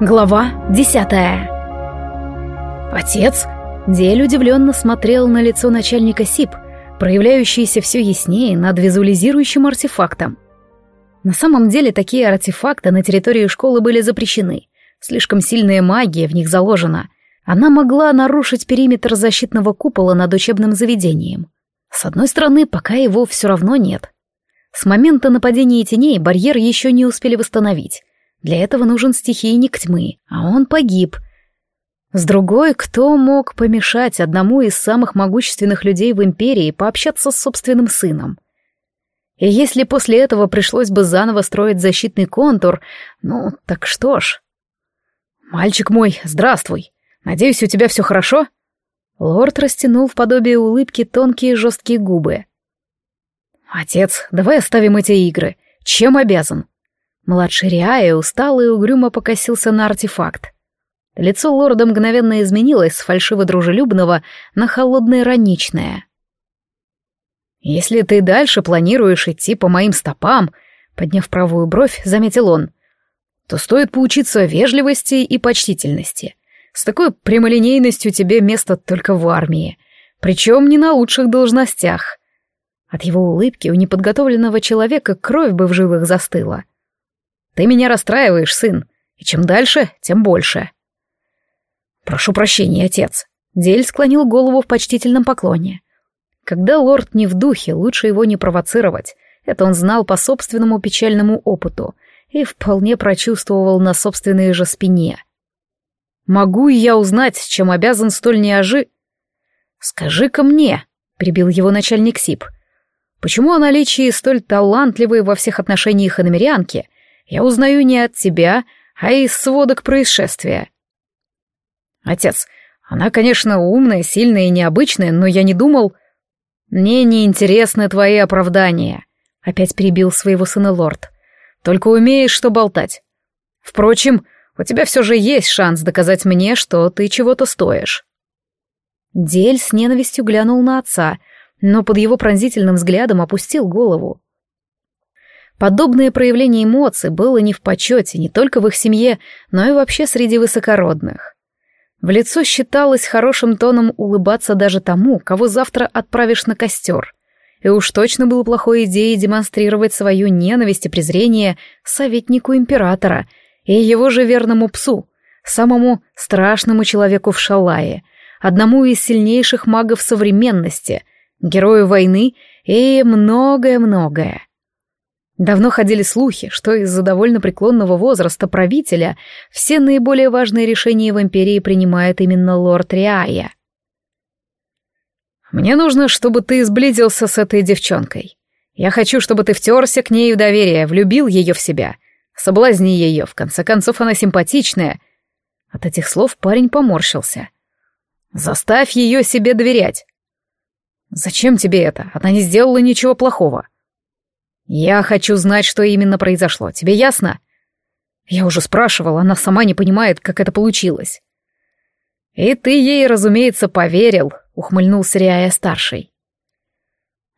Глава десятая. Отец? Дель удивленно смотрел на лицо начальника СИП, проявляющееся все яснее над визуализирующим артефактом. На самом деле такие артефакты на территории школы были запрещены. Слишком сильная магия в них заложена. Она могла нарушить периметр защитного купола над учебным заведением. С одной стороны, пока его все равно нет. С момента нападения теней барьер еще не успели восстановить. Для этого нужен стихийник тьмы, а он погиб. С другой, кто мог помешать одному из самых могущественных людей в империи пообщаться с собственным сыном? И если после этого пришлось бы заново строить защитный контур, ну, так что ж. «Мальчик мой, здравствуй! Надеюсь, у тебя все хорошо?» Лорд растянул в подобие улыбки тонкие жесткие губы. «Отец, давай оставим эти игры. Чем обязан?» Младший Риая устал и угрюмо покосился на артефакт. Лицо лорда мгновенно изменилось с фальшиво-дружелюбного на холодно-ироничное. «Если ты дальше планируешь идти по моим стопам», — подняв правую бровь, заметил он, «то стоит поучиться вежливости и почтительности. С такой прямолинейностью тебе место только в армии, причем не на лучших должностях». От его улыбки у неподготовленного человека кровь бы в жилах застыла. Ты меня расстраиваешь, сын, и чем дальше, тем больше. Прошу прощения, отец. Дель склонил голову в почтительном поклоне. Когда лорд не в духе, лучше его не провоцировать. Это он знал по собственному печальному опыту и вполне прочувствовал на собственной же спине. «Могу я узнать, чем обязан столь неожи...» «Скажи-ка мне», — прибил его начальник СИП, «почему о наличии столь талантливой во всех отношениях иномерянки я узнаю не от тебя, а из сводок происшествия. Отец, она, конечно, умная, сильная и необычная, но я не думал... Мне не интересны твои оправдания, опять перебил своего сына лорд. Только умеешь что болтать. Впрочем, у тебя все же есть шанс доказать мне, что ты чего-то стоишь. Дель с ненавистью глянул на отца, но под его пронзительным взглядом опустил голову. Подобное проявление эмоций было не в почете не только в их семье, но и вообще среди высокородных. В лицо считалось хорошим тоном улыбаться даже тому, кого завтра отправишь на костер. И уж точно было плохой идеей демонстрировать свою ненависть и презрение советнику императора и его же верному псу, самому страшному человеку в Шалае, одному из сильнейших магов современности, герою войны и многое-многое. Давно ходили слухи, что из-за довольно преклонного возраста правителя все наиболее важные решения в империи принимает именно лорд Риая. «Мне нужно, чтобы ты сблизился с этой девчонкой. Я хочу, чтобы ты втерся к ней в доверие, влюбил ее в себя. Соблазни ее, в конце концов она симпатичная». От этих слов парень поморщился. «Заставь ее себе доверять». «Зачем тебе это? Она не сделала ничего плохого». «Я хочу знать, что именно произошло. Тебе ясно?» Я уже спрашивал, она сама не понимает, как это получилось. «И ты ей, разумеется, поверил», — ухмыльнулся Риая-старший.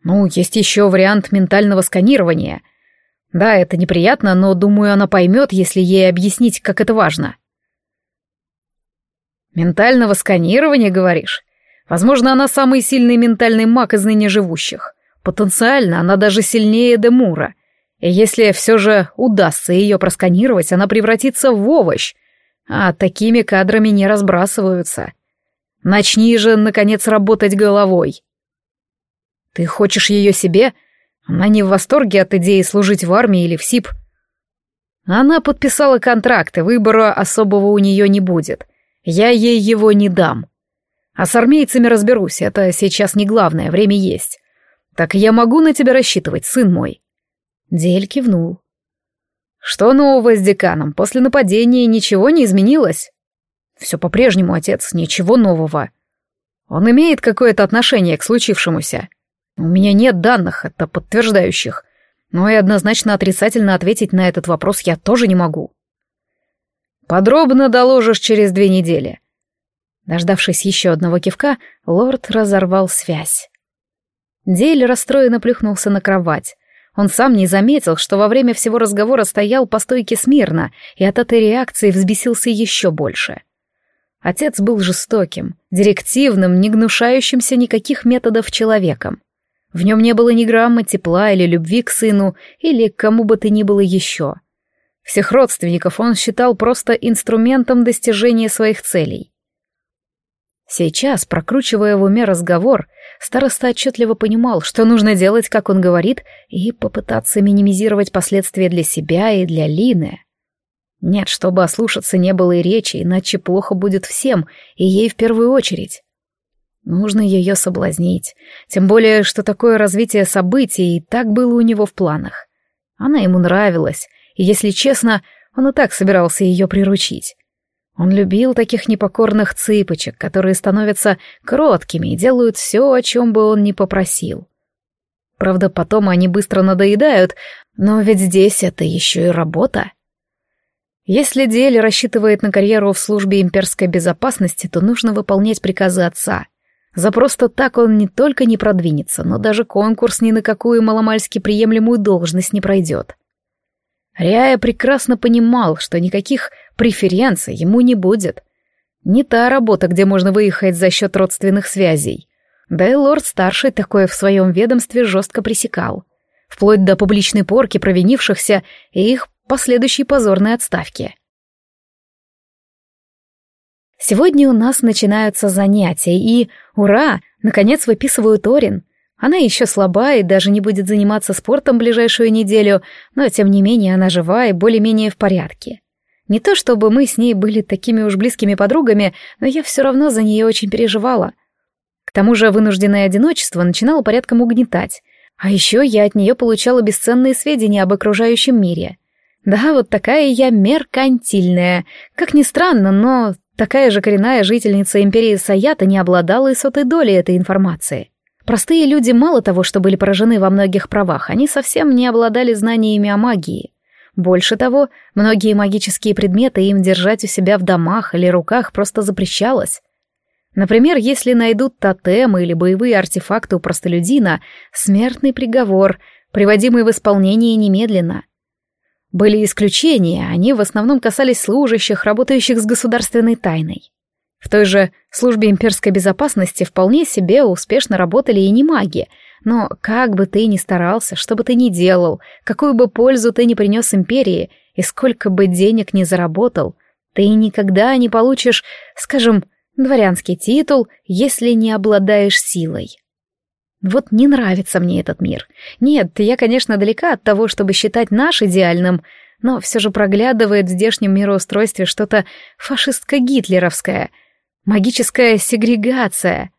«Ну, есть еще вариант ментального сканирования. Да, это неприятно, но, думаю, она поймет, если ей объяснить, как это важно». «Ментального сканирования, говоришь? Возможно, она самый сильный ментальный маг из ныне живущих. Потенциально она даже сильнее Демура. И если все же удастся ее просканировать, она превратится в овощ. А такими кадрами не разбрасываются. Начни же, наконец, работать головой. Ты хочешь ее себе? Она не в восторге от идеи служить в армии или в СИП. Она подписала контракт, и выбора особого у нее не будет. Я ей его не дам. А с армейцами разберусь, это сейчас не главное, время есть. «Так я могу на тебя рассчитывать, сын мой?» Дель кивнул. «Что нового с деканом? После нападения ничего не изменилось?» «Все по-прежнему, отец, ничего нового. Он имеет какое-то отношение к случившемуся. У меня нет данных, это подтверждающих, но и однозначно отрицательно ответить на этот вопрос я тоже не могу». «Подробно доложишь через две недели». Дождавшись еще одного кивка, лорд разорвал связь. Дейль расстроенно плюхнулся на кровать. Он сам не заметил, что во время всего разговора стоял по стойке смирно, и от этой реакции взбесился еще больше. Отец был жестоким, директивным, не гнушающимся никаких методов человеком. В нем не было ни грамма тепла или любви к сыну, или к кому бы то ни было еще. Всех родственников он считал просто инструментом достижения своих целей. Сейчас, прокручивая в уме разговор, староста отчетливо понимал, что нужно делать, как он говорит, и попытаться минимизировать последствия для себя и для Лины. Нет, чтобы ослушаться не было и речи, иначе плохо будет всем, и ей в первую очередь. Нужно ее соблазнить, тем более, что такое развитие событий и так было у него в планах. Она ему нравилась, и, если честно, он и так собирался ее приручить. Он любил таких непокорных цыпочек, которые становятся кроткими и делают все, о чем бы он ни попросил. Правда, потом они быстро надоедают, но ведь здесь это еще и работа. Если Дель рассчитывает на карьеру в службе имперской безопасности, то нужно выполнять приказы отца. За просто так он не только не продвинется, но даже конкурс ни на какую маломальски приемлемую должность не пройдет. Ряя прекрасно понимал, что никаких преференций ему не будет. Не та работа, где можно выехать за счет родственных связей. Да и лорд-старший такое в своем ведомстве жестко пресекал. Вплоть до публичной порки провинившихся и их последующей позорной отставки. Сегодня у нас начинаются занятия, и, ура, наконец выписывают Орин. Она еще слаба и даже не будет заниматься спортом ближайшую неделю, но тем не менее она жива и более-менее в порядке. Не то чтобы мы с ней были такими уж близкими подругами, но я все равно за нее очень переживала. К тому же вынужденное одиночество начинало порядком угнетать. А еще я от нее получала бесценные сведения об окружающем мире. Да, вот такая я меркантильная. Как ни странно, но такая же коренная жительница империи Саята не обладала и сотой долей этой информации. Простые люди мало того, что были поражены во многих правах, они совсем не обладали знаниями о магии. Больше того, многие магические предметы им держать у себя в домах или руках просто запрещалось. Например, если найдут тотемы или боевые артефакты у простолюдина, смертный приговор, приводимый в исполнение немедленно. Были исключения, они в основном касались служащих, работающих с государственной тайной. В той же службе имперской безопасности вполне себе успешно работали и не маги, но как бы ты ни старался, что бы ты ни делал, какую бы пользу ты ни принес империи и сколько бы денег ни заработал, ты никогда не получишь, скажем, дворянский титул, если не обладаешь силой. Вот не нравится мне этот мир. Нет, я, конечно, далека от того, чтобы считать наш идеальным, но все же проглядывает в здешнем мироустройстве что-то фашистско-гитлеровское — Магическая сегрегация.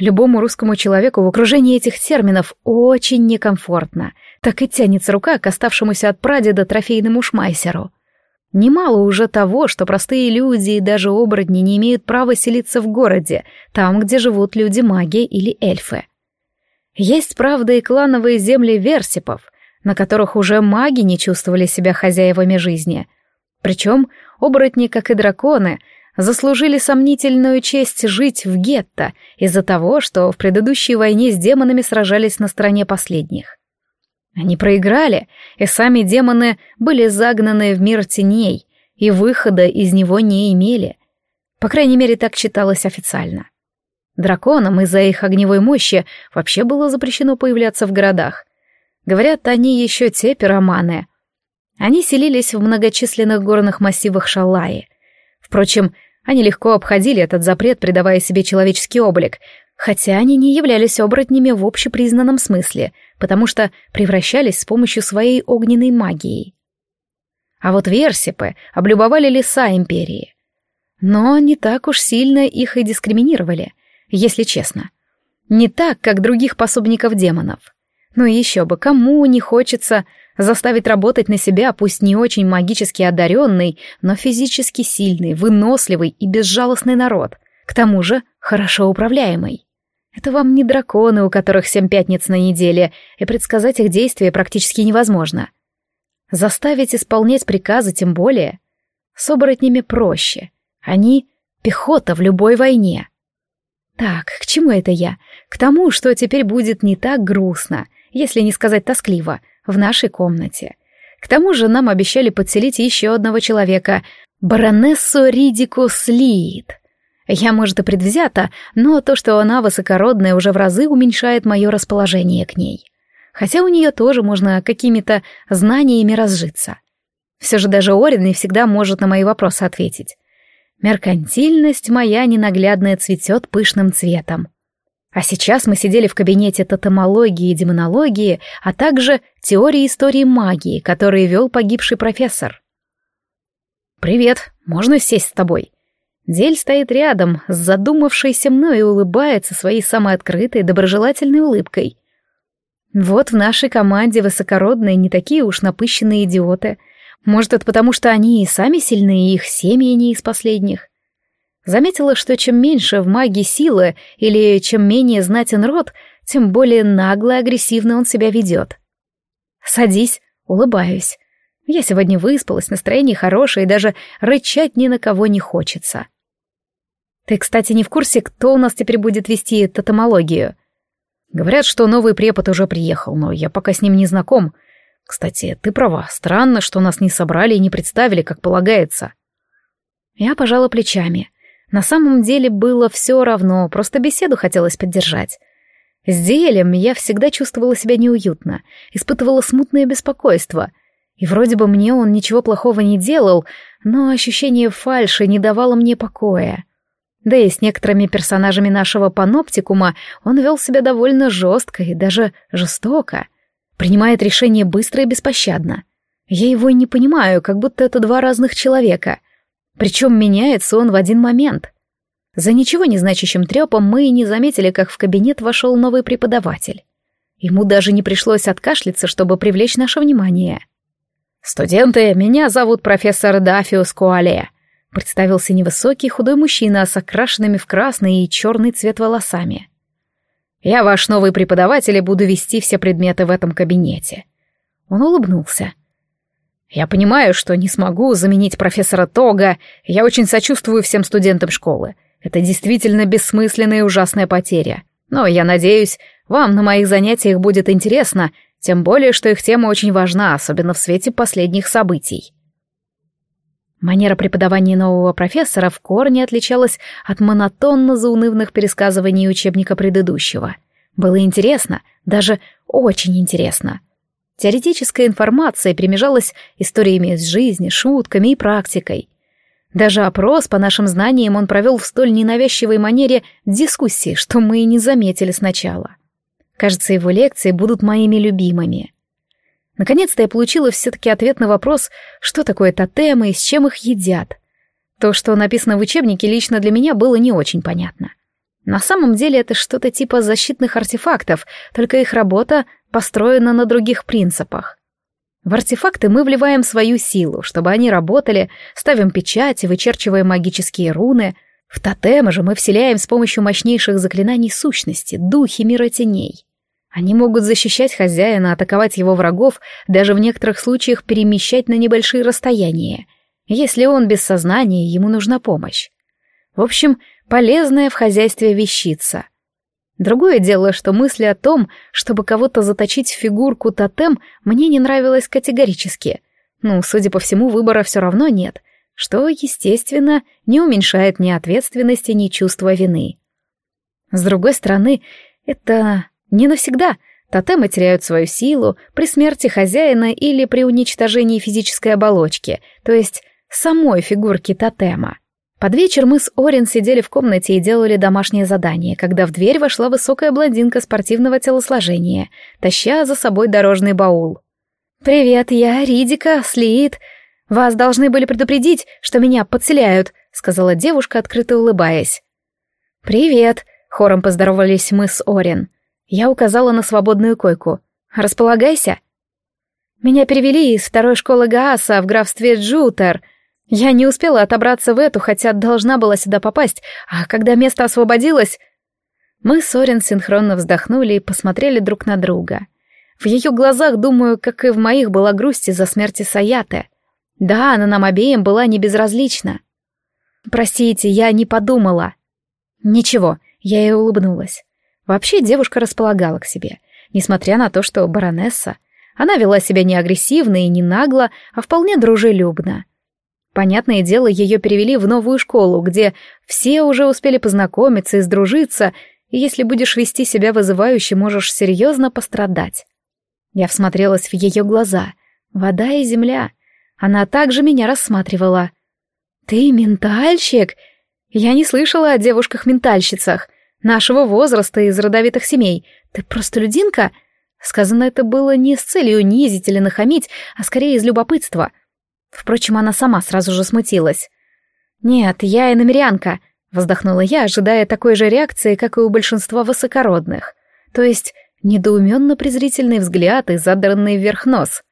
Любому русскому человеку в окружении этих терминов очень некомфортно. Так и тянется рука к оставшемуся от прадеда трофейному шмайсеру. Немало уже того, что простые люди и даже оборотни не имеют права селиться в городе, там, где живут люди-маги или эльфы. Есть, правда, и клановые земли версипов, на которых уже маги не чувствовали себя хозяевами жизни. Причем оборотни, как и драконы, заслужили сомнительную честь жить в гетто из-за того, что в предыдущей войне с демонами сражались на стороне последних. Они проиграли, и сами демоны были загнаны в мир теней, и выхода из него не имели. По крайней мере, так считалось официально. Драконам из-за их огневой мощи вообще было запрещено появляться в городах. Говорят, они еще те пироманы. Они селились в многочисленных горных массивах Шалаи. Впрочем, они легко обходили этот запрет, придавая себе человеческий облик, хотя они не являлись оборотнями в общепризнанном смысле, потому что превращались с помощью своей огненной магии. А вот версипы облюбовали леса империи. Но не так уж сильно их и дискриминировали, если честно. Не так, как других пособников демонов. Но еще бы, кому не хочется заставить работать на себя, пусть не очень магически одаренный, но физически сильный, выносливый и безжалостный народ, к тому же хорошо управляемый. Это вам не драконы, у которых семь пятниц на неделе, и предсказать их действия практически невозможно. Заставить исполнять приказы тем более. С оборотнями проще. Они — пехота в любой войне. Так, к чему это я? К тому, что теперь будет не так грустно, если не сказать тоскливо, в нашей комнате. К тому же нам обещали подселить еще одного человека, баронессу Ридику Слиит. Я, может, и предвзята, но то, что она высокородная, уже в разы уменьшает мое расположение к ней. Хотя у нее тоже можно какими-то знаниями разжиться. Все же даже Орин не всегда может на мои вопросы ответить. Меркантильность моя ненаглядная цветет пышным цветом. А сейчас мы сидели в кабинете тотемологии и демонологии, а также теории истории магии, которые вел погибший профессор. «Привет, можно сесть с тобой?» Дель стоит рядом, с задумавшейся мной и улыбается своей самой открытой, доброжелательной улыбкой. Вот в нашей команде высокородные не такие уж напыщенные идиоты. Может, это потому, что они и сами сильные, и их семьи не из последних. Заметила, что чем меньше в магии силы или чем менее знатен род, тем более нагло и агрессивно он себя ведет. «Садись», улыбаюсь. Я сегодня выспалась, настроение хорошее, и даже рычать ни на кого не хочется. Ты, кстати, не в курсе, кто у нас теперь будет вести тотемологию? Говорят, что новый препод уже приехал, но я пока с ним не знаком. Кстати, ты права, странно, что нас не собрали и не представили, как полагается. Я пожала плечами. На самом деле было все равно, просто беседу хотелось поддержать. С Диэлем я всегда чувствовала себя неуютно, испытывала смутное беспокойство. И вроде бы мне он ничего плохого не делал, но ощущение фальши не давало мне покоя. Да и с некоторыми персонажами нашего паноптикума он вел себя довольно жестко и даже жестоко. Принимает решения быстро и беспощадно. Я его не понимаю, как будто это два разных человека. Причем меняется он в один момент. За ничего не значащим трепом мы и не заметили, как в кабинет вошел новый преподаватель. Ему даже не пришлось откашляться, чтобы привлечь наше внимание. «Студенты, меня зовут профессор Дафиус Куале», представился невысокий худой мужчина с окрашенными в красный и черный цвет волосами. «Я ваш новый преподаватель и буду вести все предметы в этом кабинете». Он улыбнулся. «Я понимаю, что не смогу заменить профессора Тога, я очень сочувствую всем студентам школы. Это действительно бессмысленная и ужасная потеря. Но я надеюсь, вам на моих занятиях будет интересно, тем более, что их тема очень важна, особенно в свете последних событий». Манера преподавания нового профессора в корне отличалась от монотонно-заунывных пересказываний учебника предыдущего. Было интересно, даже очень интересно. Теоретическая информация примежалась историями из жизни, шутками и практикой. Даже опрос по нашим знаниям он провел в столь ненавязчивой манере дискуссии, что мы и не заметили сначала. Кажется, его лекции будут моими любимыми. Наконец-то я получила все-таки ответ на вопрос, что такое тотемы и с чем их едят. То, что написано в учебнике, лично для меня было не очень понятно. На самом деле это что-то типа защитных артефактов, только их работа построена на других принципах. В артефакты мы вливаем свою силу, чтобы они работали, ставим печати, вычерчиваем магические руны. В тотемы же мы вселяем с помощью мощнейших заклинаний сущности, духи мира теней. Они могут защищать хозяина, атаковать его врагов, даже в некоторых случаях перемещать на небольшие расстояния. Если он без сознания, ему нужна помощь. В общем, полезная в хозяйстве вещица. Другое дело, что мысли о том, чтобы кого-то заточить в фигурку тотем, мне не нравилось категорически. Ну, судя по всему, выбора все равно нет, что, естественно, не уменьшает ни ответственности, ни чувства вины. С другой стороны, это не навсегда. Тотемы теряют свою силу при смерти хозяина или при уничтожении физической оболочки, то есть самой фигурки тотема. Под вечер мы с Орин сидели в комнате и делали домашнее задание, когда в дверь вошла высокая блондинка спортивного телосложения, таща за собой дорожный баул. «Привет, я Ридика, Слиит. Вас должны были предупредить, что меня подселяют», — сказала девушка, открыто улыбаясь. «Привет», — хором поздоровались мы с Орин. Я указала на свободную койку. «Располагайся». Меня перевели из второй школы Гааса в графстве Джутер. Я не успела отобраться в эту, хотя должна была сюда попасть, а когда место освободилось... Мы с Орен синхронно вздохнули и посмотрели друг на друга. В ее глазах, думаю, как и в моих, была грусть из-за смерти Саяты. Да, она нам обеим была не безразлична. «Простите, я не подумала». «Ничего», — я ей улыбнулась. Вообще девушка располагала к себе, несмотря на то, что баронесса. Она вела себя не агрессивно и не нагло, а вполне дружелюбно. Понятное дело, ее перевели в новую школу, где все уже успели познакомиться и сдружиться, и если будешь вести себя вызывающе, можешь серьезно пострадать. Я всмотрелась в ее глаза. Вода и земля. Она также меня рассматривала. «Ты ментальщик?» Я не слышала о девушках-ментальщицах. Нашего возраста из родовитых семей. Ты просто людинка? Сказано это было не с целью унизить или нахамить, а скорее из любопытства. Впрочем, она сама сразу же смутилась. «Нет, я иномерянка», — вздохнула я, ожидая такой же реакции, как и у большинства высокородных. То есть недоуменно-презрительный взгляд и задранный вверх нос.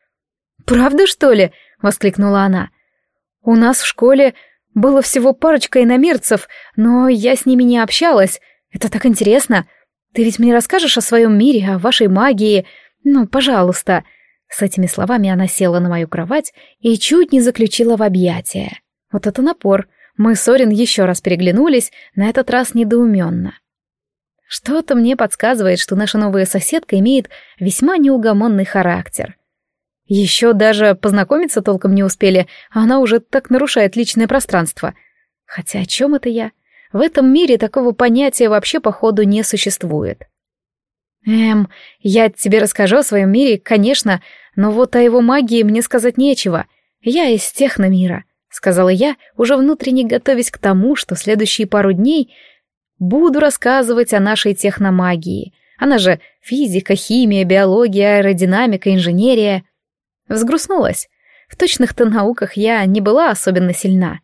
«Правда, что ли?» — воскликнула она. «У нас в школе было всего парочка иномерцев, но я с ними не общалась. Это так интересно. Ты ведь мне расскажешь о своем мире, о вашей магии? Ну, пожалуйста». С этими словами она села на мою кровать и чуть не заключила в объятия. Вот это напор. Мы с Орин еще раз переглянулись, на этот раз недоуменно. Что-то мне подсказывает, что наша новая соседка имеет весьма неугомонный характер. Еще даже познакомиться толком не успели, а она уже так нарушает личное пространство. Хотя о чем это я? В этом мире такого понятия вообще, походу, не существует. Эм, я тебе расскажу о своем мире, конечно, но вот о его магии мне сказать нечего. Я из техномира, сказала я, уже внутренне готовясь к тому, что следующие пару дней буду рассказывать о нашей техномагии. Она же физика, химия, биология, аэродинамика, инженерия. Взгрустнулась. В точных-то науках я не была особенно сильна.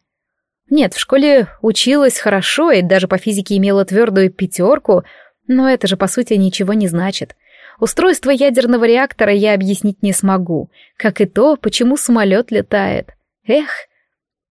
Нет, в школе училась хорошо и даже по физике имела твердую пятерку, но это же по сути ничего не значит. Устройство ядерного реактора я объяснить не смогу, как и то, почему самолет летает. Эх.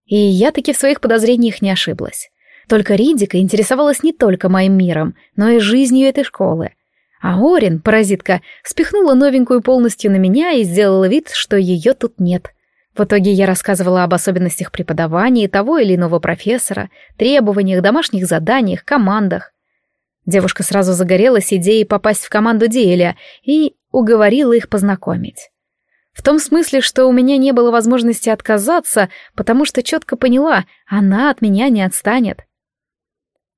И я таки в своих подозрениях не ошиблась. Только Ридика интересовалась не только моим миром, но и жизнью этой школы — а Орин, паразитка, спихнула новенькую полностью на меня и сделала вид, что ее тут нет. В итоге я рассказывала об особенностях преподавания того или иного профессора, требованиях, домашних заданиях, командах. Девушка сразу загорелась идеей попасть в команду Диэля и уговорила их познакомить. В том смысле, что у меня не было возможности отказаться, потому что четко поняла, она от меня не отстанет.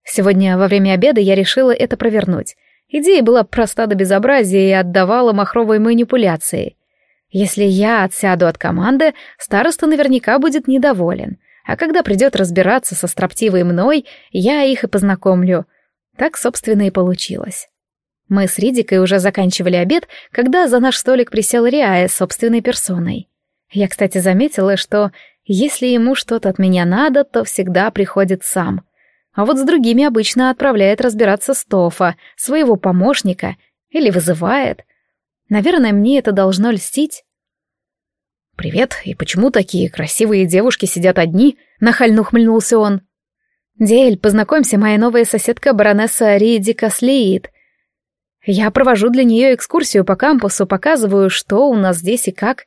Сегодня во время обеда я решила это провернуть Идея была проста до безобразия и отдавала махровой манипуляции. Если я отсяду от команды, староста наверняка будет недоволен, а когда придет разбираться со строптивой мной, я их и познакомлю. Так, собственно, и получилось. Мы с Ридикой уже заканчивали обед, когда за наш столик присел Риая собственной персоной. Я, кстати, заметила, что если ему что-то от меня надо, то всегда приходит сам — а вот с другими обычно отправляет разбираться Стофа, своего помощника, или вызывает. Наверное, мне это должно льстить. «Привет, и почему такие красивые девушки сидят одни?» — нахально ухмыльнулся он. «Дель, познакомься, моя новая соседка баронесса Ридика Слеит. Я провожу для нее экскурсию по кампусу, показываю, что у нас здесь и как.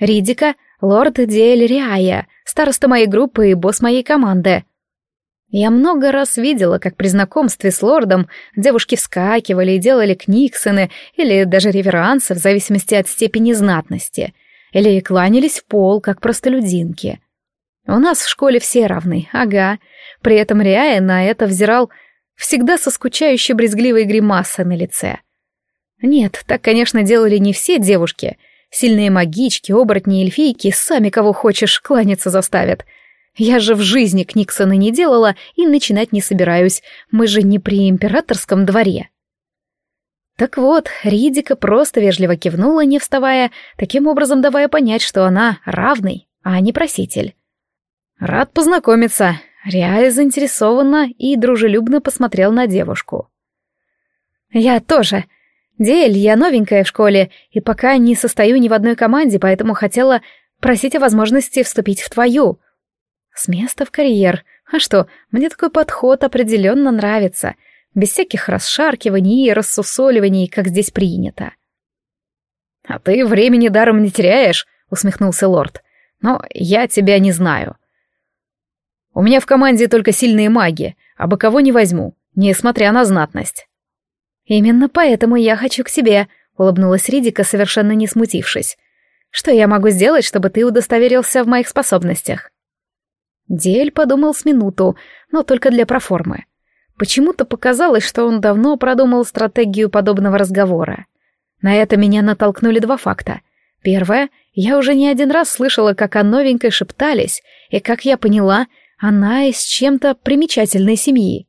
Ридика — лорд Дель Риая, староста моей группы и босс моей команды. Я много раз видела, как при знакомстве с лордом девушки вскакивали и делали книксоны или даже реверансы в зависимости от степени знатности, или кланялись в пол, как простолюдинки. У нас в школе все равны, ага. При этом Риая на это взирал всегда со скучающей брезгливой гримасой на лице. Нет, так, конечно, делали не все девушки. Сильные магички, оборотни, эльфийки сами кого хочешь кланяться заставят — я же в жизни Книксона не делала и начинать не собираюсь. Мы же не при императорском дворе. Так вот, Ридика просто вежливо кивнула, не вставая, таким образом давая понять, что она равный, а не проситель. Рад познакомиться. Риая заинтересованно и дружелюбно посмотрел на девушку. Я тоже. Дель, я новенькая в школе и пока не состою ни в одной команде, поэтому хотела просить о возможности вступить в твою. С места в карьер. А что, мне такой подход определенно нравится. Без всяких расшаркиваний и рассусоливаний, как здесь принято. «А ты времени даром не теряешь», — усмехнулся лорд. «Но я тебя не знаю. У меня в команде только сильные маги, а бы кого не возьму, несмотря на знатность». «Именно поэтому я хочу к себе», — улыбнулась Ридика, совершенно не смутившись. «Что я могу сделать, чтобы ты удостоверился в моих способностях?» Дель подумал с минуту, но только для проформы. Почему-то показалось, что он давно продумал стратегию подобного разговора. На это меня натолкнули два факта. Первое, я уже не один раз слышала, как о новенькой шептались, и, как я поняла, она из чем-то примечательной семьи.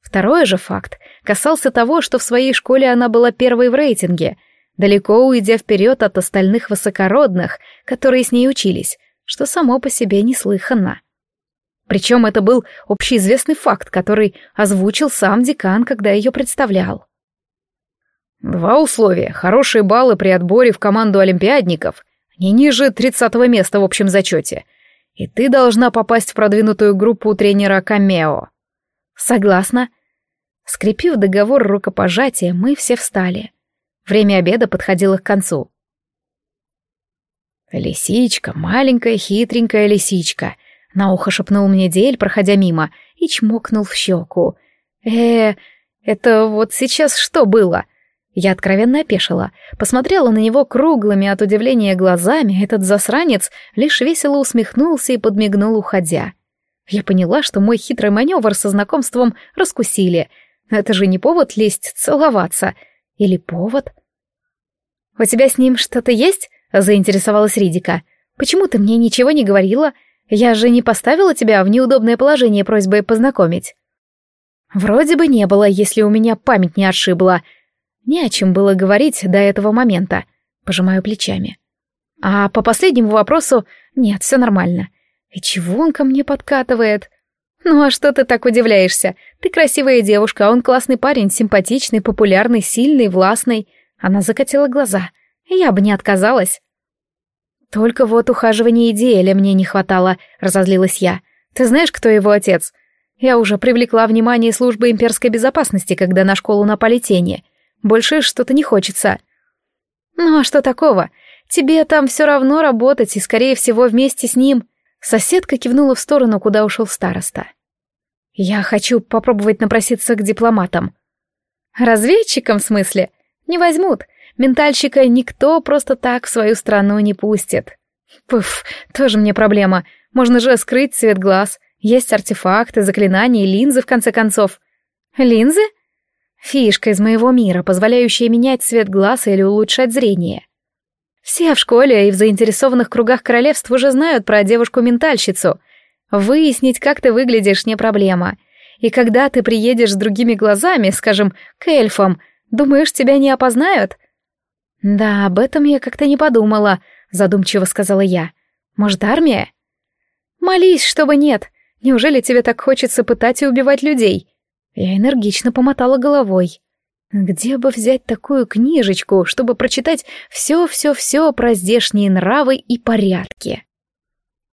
Второй же факт касался того, что в своей школе она была первой в рейтинге, далеко уйдя вперед от остальных высокородных, которые с ней учились, что само по себе неслыханно. Причем это был общеизвестный факт, который озвучил сам декан, когда ее представлял. Два условия. Хорошие баллы при отборе в команду олимпиадников, не ниже тридцатого места в общем зачете. И ты должна попасть в продвинутую группу тренера Камео. Согласна. Скрепив договор рукопожатия, мы все встали. Время обеда подходило к концу. Лисичка, маленькая хитренькая лисичка — на ухо шепнул мне Дель, проходя мимо, и чмокнул в щеку. э это вот сейчас что было?» Я откровенно опешила, посмотрела на него круглыми от удивления глазами, этот засранец лишь весело усмехнулся и подмигнул, уходя. Я поняла, что мой хитрый маневр со знакомством раскусили. Это же не повод лезть целоваться. Или повод? «У тебя с ним что-то есть?» — заинтересовалась Ридика. «Почему ты мне ничего не говорила?» Я же не поставила тебя в неудобное положение просьбой познакомить. Вроде бы не было, если у меня память не отшибла. Не о чем было говорить до этого момента. Пожимаю плечами. А по последнему вопросу нет, все нормально. И чего он ко мне подкатывает? Ну а что ты так удивляешься? Ты красивая девушка, а он классный парень, симпатичный, популярный, сильный, властный. Она закатила глаза. Я бы не отказалась. «Только вот ухаживания Диэля мне не хватало», — разозлилась я. «Ты знаешь, кто его отец? Я уже привлекла внимание службы имперской безопасности, когда на школу напали тени. Больше что-то не хочется». «Ну а что такого? Тебе там все равно работать, и, скорее всего, вместе с ним». Соседка кивнула в сторону, куда ушел староста. «Я хочу попробовать напроситься к дипломатам». «Разведчикам, в смысле? Не возьмут. Ментальщика никто просто так в свою страну не пустит. Пф, тоже мне проблема. Можно же скрыть цвет глаз. Есть артефакты, заклинания и линзы, в конце концов. Линзы? Фишка из моего мира, позволяющая менять цвет глаз или улучшать зрение. Все в школе и в заинтересованных кругах королевств уже знают про девушку-ментальщицу. Выяснить, как ты выглядишь, не проблема. И когда ты приедешь с другими глазами, скажем, к эльфам, думаешь, тебя не опознают? «Да, об этом я как-то не подумала», — задумчиво сказала я. «Может, армия?» «Молись, чтобы нет. Неужели тебе так хочется пытать и убивать людей?» Я энергично помотала головой. «Где бы взять такую книжечку, чтобы прочитать все-все-все про здешние нравы и порядки?»